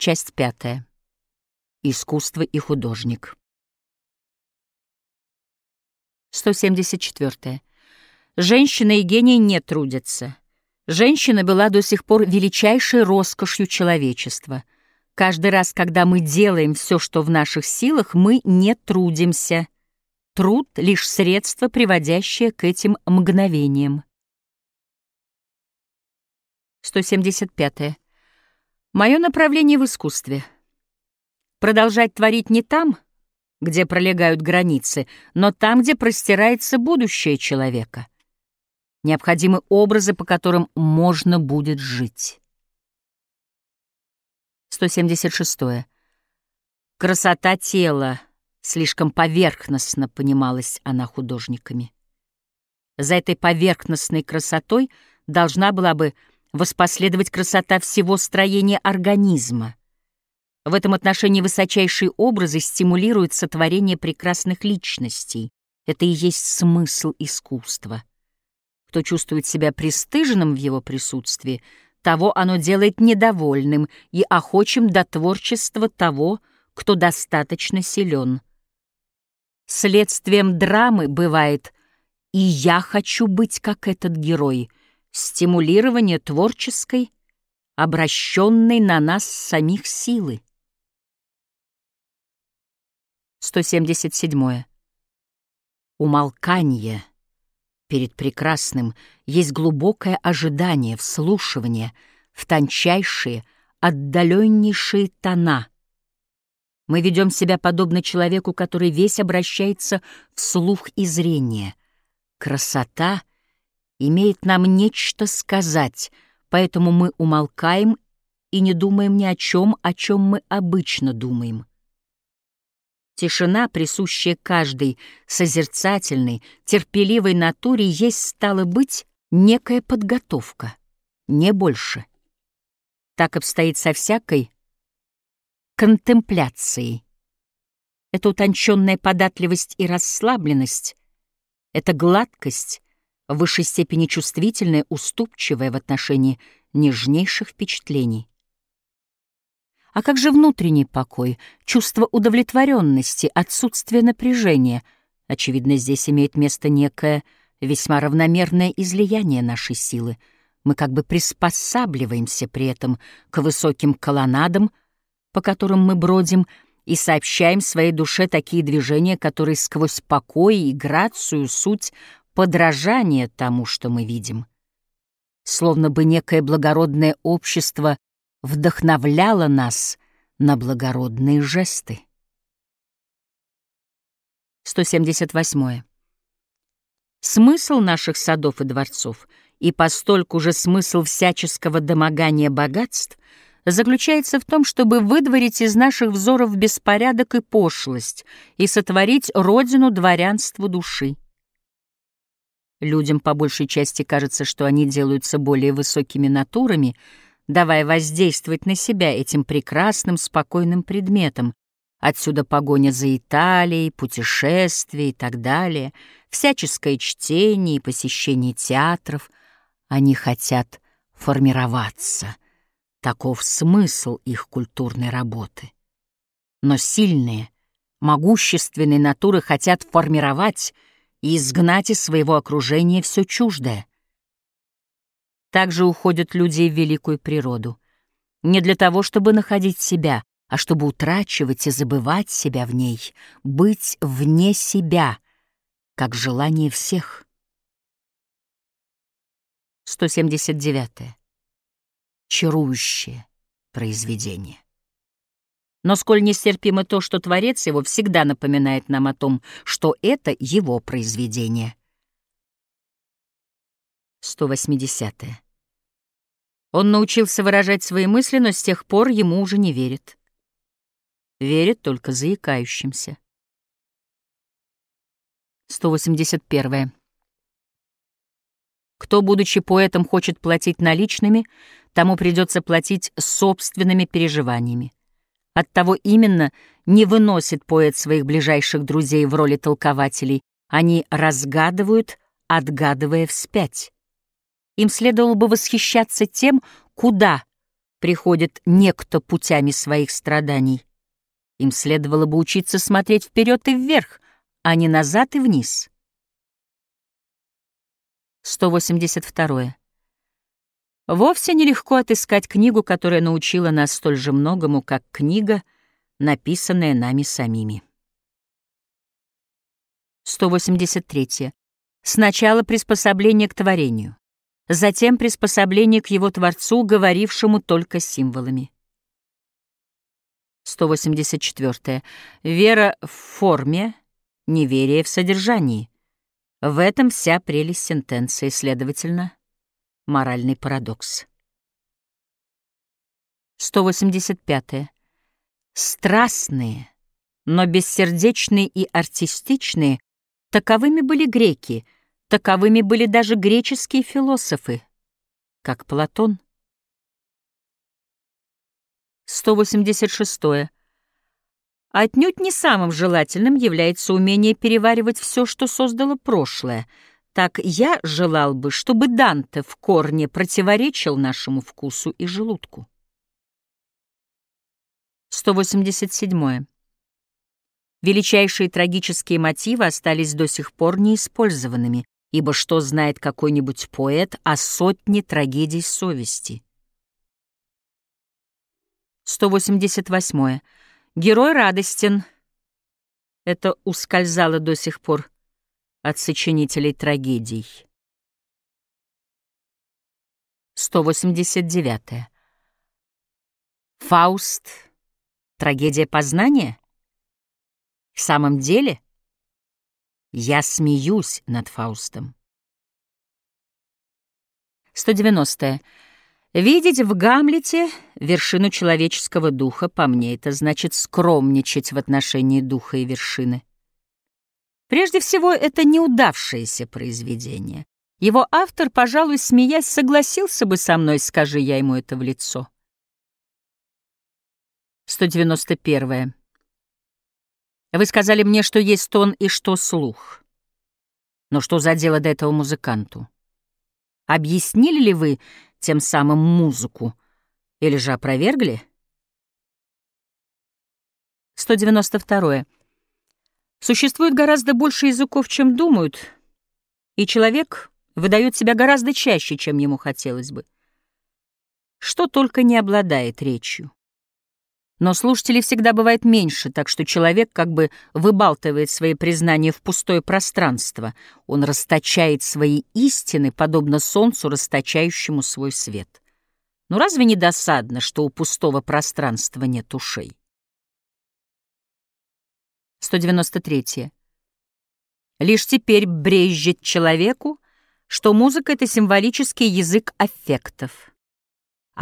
Часть пятая. Искусство и художник. 174. Женщина и гений не трудятся. Женщина была до сих пор величайшей роскошью человечества. Каждый раз, когда мы делаем все, что в наших силах, мы не трудимся. Труд — лишь средство, приводящее к этим мгновениям. 175. Мое направление в искусстве. Продолжать творить не там, где пролегают границы, но там, где простирается будущее человека. Необходимы образы, по которым можно будет жить. 176. Красота тела слишком поверхностно понималась она художниками. За этой поверхностной красотой должна была бы воспоследовать красота всего строения организма. В этом отношении высочайшие образы стимулируют сотворение прекрасных личностей. Это и есть смысл искусства. Кто чувствует себя пристыженным в его присутствии, того оно делает недовольным и охочим до творчества того, кто достаточно силен. Следствием драмы бывает «и я хочу быть как этот герой», стимулирование творческой, обращенной на нас самих силы. 177. Умолкание перед прекрасным есть глубокое ожидание, вслушивание в тончайшие, отдаленнейшие тона. Мы ведем себя подобно человеку, который весь обращается в слух и зрение. Красота — имеет нам нечто сказать, поэтому мы умолкаем и не думаем ни о чем, о чем мы обычно думаем. Тишина, присущая каждой созерцательной, терпеливой натуре, есть, стало быть, некая подготовка, не больше. Так обстоит со всякой контемпляцией. Это утонченная податливость и расслабленность, это гладкость, в высшей степени чувствительная, уступчивая в отношении нежнейших впечатлений. А как же внутренний покой, чувство удовлетворенности, отсутствие напряжения? Очевидно, здесь имеет место некое весьма равномерное излияние нашей силы. Мы как бы приспосабливаемся при этом к высоким колоннадам, по которым мы бродим, и сообщаем своей душе такие движения, которые сквозь покой и грацию суть подражание тому, что мы видим. Словно бы некое благородное общество вдохновляло нас на благородные жесты. 178. Смысл наших садов и дворцов, и постольку же смысл всяческого домогания богатств, заключается в том, чтобы выдворить из наших взоров беспорядок и пошлость и сотворить родину дворянству души. Людям по большей части кажется, что они делаются более высокими натурами, давая воздействовать на себя этим прекрасным, спокойным предметом. Отсюда погоня за Италией, путешествия и так далее, всяческое чтение и посещение театров. Они хотят формироваться. Таков смысл их культурной работы. Но сильные, могущественные натуры хотят формировать — и изгнать из своего окружения все чуждое. Также уходят люди в великую природу. Не для того, чтобы находить себя, а чтобы утрачивать и забывать себя в ней, быть вне себя, как желание всех. 179. Чарующее произведение. Но сколь нестерпимо то, что Творец его всегда напоминает нам о том, что это его произведение. 180. -е. Он научился выражать свои мысли, но с тех пор ему уже не верит. Верит только заикающимся. 181. -е. Кто, будучи поэтом, хочет платить наличными, тому придется платить собственными переживаниями. Оттого именно не выносит поэт своих ближайших друзей в роли толкователей, они разгадывают, отгадывая вспять. Им следовало бы восхищаться тем, куда приходит некто путями своих страданий. Им следовало бы учиться смотреть вперед и вверх, а не назад и вниз. 182. Вовсе нелегко отыскать книгу, которая научила нас столь же многому, как книга, написанная нами самими. 183. Сначала приспособление к творению, затем приспособление к его Творцу, говорившему только символами. 184. Вера в форме, неверие в содержании. В этом вся прелесть сентенции, следовательно, моральный парадокс. 185. Страстные, но бессердечные и артистичные Таковыми были греки, таковыми были даже греческие философы, как Платон. 186. Отнюдь не самым желательным является умение переваривать все, что создало прошлое. Так я желал бы, чтобы Данте в корне противоречил нашему вкусу и желудку. 187. Величайшие трагические мотивы остались до сих пор неиспользованными, ибо что знает какой-нибудь поэт о сотне трагедий совести? 188. Герой радостен. Это ускользало до сих пор от сочинителей трагедий. 189. Фауст. Трагедия познания? В самом деле, я смеюсь над Фаустом. 190. -е. Видеть в Гамлете вершину человеческого духа, по мне, это значит скромничать в отношении духа и вершины. Прежде всего, это неудавшееся произведение. Его автор, пожалуй, смеясь, согласился бы со мной, скажи я ему это в лицо. 191. Вы сказали мне, что есть тон и что слух. Но что за дело до этого музыканту? Объяснили ли вы тем самым музыку? Или же опровергли? 192. Существует гораздо больше языков, чем думают, и человек выдает себя гораздо чаще, чем ему хотелось бы. Что только не обладает речью. Но слушателей всегда бывает меньше, так что человек как бы выбалтывает свои признания в пустое пространство. Он расточает свои истины, подобно солнцу, расточающему свой свет. Но разве не досадно, что у пустого пространства нет ушей? 193. Лишь теперь брежет человеку, что музыка — это символический язык аффектов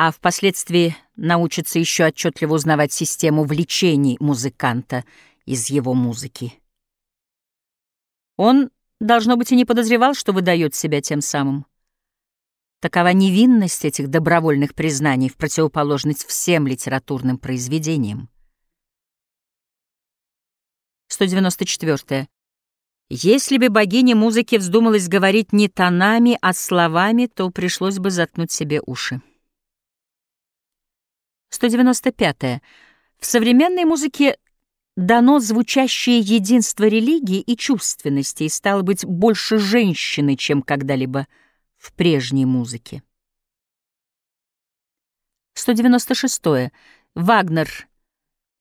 а впоследствии научится еще отчетливо узнавать систему влечений музыканта из его музыки. Он, должно быть, и не подозревал, что выдает себя тем самым. Такова невинность этих добровольных признаний в противоположность всем литературным произведениям. 194. Если бы богине музыки вздумалось говорить не тонами, а словами, то пришлось бы заткнуть себе уши. 195. -е. В современной музыке дано звучащее единство религии и чувственности, и стало быть больше женщины, чем когда-либо в прежней музыке. 196. -е. Вагнер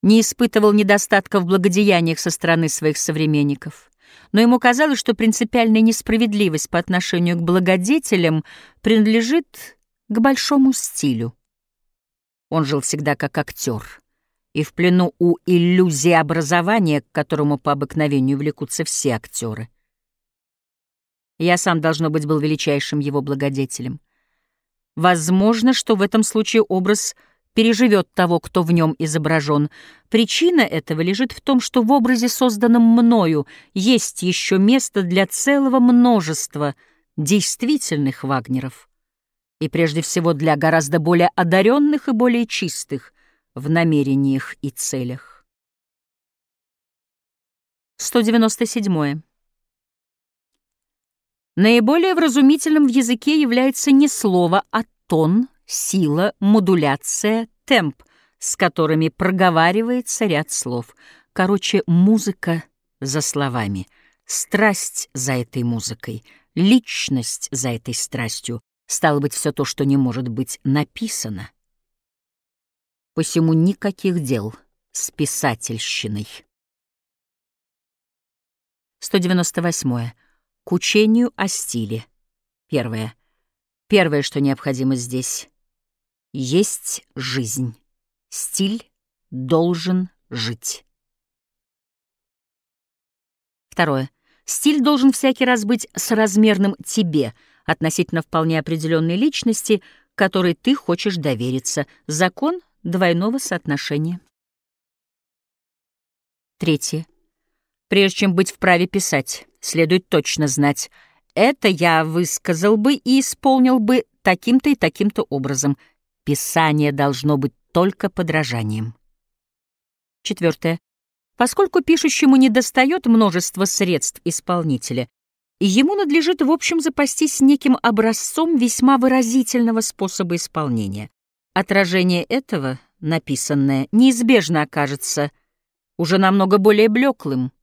не испытывал недостатков в благодеяниях со стороны своих современников, но ему казалось, что принципиальная несправедливость по отношению к благодетелям принадлежит к большому стилю. Он жил всегда как актер и в плену у иллюзии образования, к которому по обыкновению влекутся все актеры. Я сам, должно быть, был величайшим его благодетелем. Возможно, что в этом случае образ переживет того, кто в нем изображен. Причина этого лежит в том, что в образе, созданном мною, есть еще место для целого множества действительных Вагнеров и прежде всего для гораздо более одаренных и более чистых в намерениях и целях. 197. Наиболее вразумительным в языке является не слово, а тон сила, модуляция, темп, с которыми проговаривается ряд слов. Короче, музыка за словами, страсть за этой музыкой, личность за этой страстью, стало быть, все то, что не может быть написано. Посему никаких дел с писательщиной. 198. К учению о стиле. Первое. Первое, что необходимо здесь — есть жизнь. Стиль должен жить. Второе. Стиль должен всякий раз быть соразмерным тебе, относительно вполне определенной личности, которой ты хочешь довериться. Закон двойного соотношения. Третье. Прежде чем быть вправе писать, следует точно знать, это я высказал бы и исполнил бы таким-то и таким-то образом. Писание должно быть только подражанием. Четвертое. Поскольку пишущему недостает множества средств исполнителя, ему надлежит в общем запастись неким образцом весьма выразительного способа исполнения. Отражение этого, написанное, неизбежно окажется уже намного более блеклым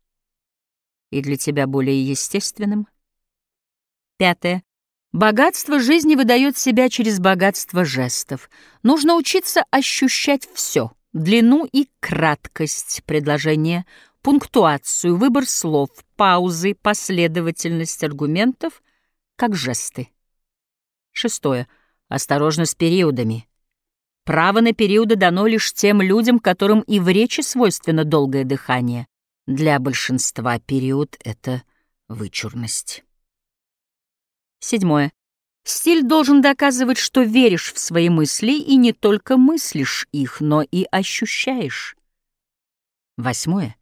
и для тебя более естественным. Пятое. Богатство жизни выдает себя через богатство жестов. Нужно учиться ощущать все — длину и краткость предложения, пунктуацию, выбор слов, паузы, последовательность аргументов, как жесты. Шестое. Осторожно с периодами. Право на периоды дано лишь тем людям, которым и в речи свойственно долгое дыхание. Для большинства период — это вычурность. Седьмое. Стиль должен доказывать, что веришь в свои мысли и не только мыслишь их, но и ощущаешь. Восьмое.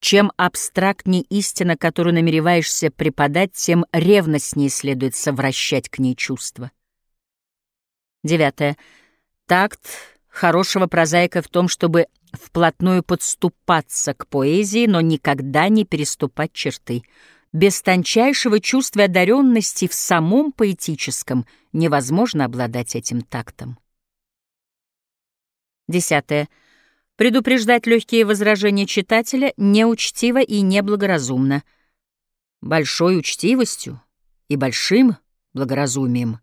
Чем абстрактнее истина, которую намереваешься преподать, тем ревностнее следует совращать к ней чувства. Девятое. Такт хорошего прозаика в том, чтобы вплотную подступаться к поэзии, но никогда не переступать черты — без тончайшего чувства одаренности в самом поэтическом невозможно обладать этим тактом. Десятое. Предупреждать легкие возражения читателя неучтиво и неблагоразумно. Большой учтивостью и большим благоразумием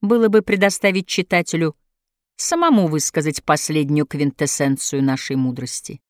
было бы предоставить читателю самому высказать последнюю квинтэссенцию нашей мудрости.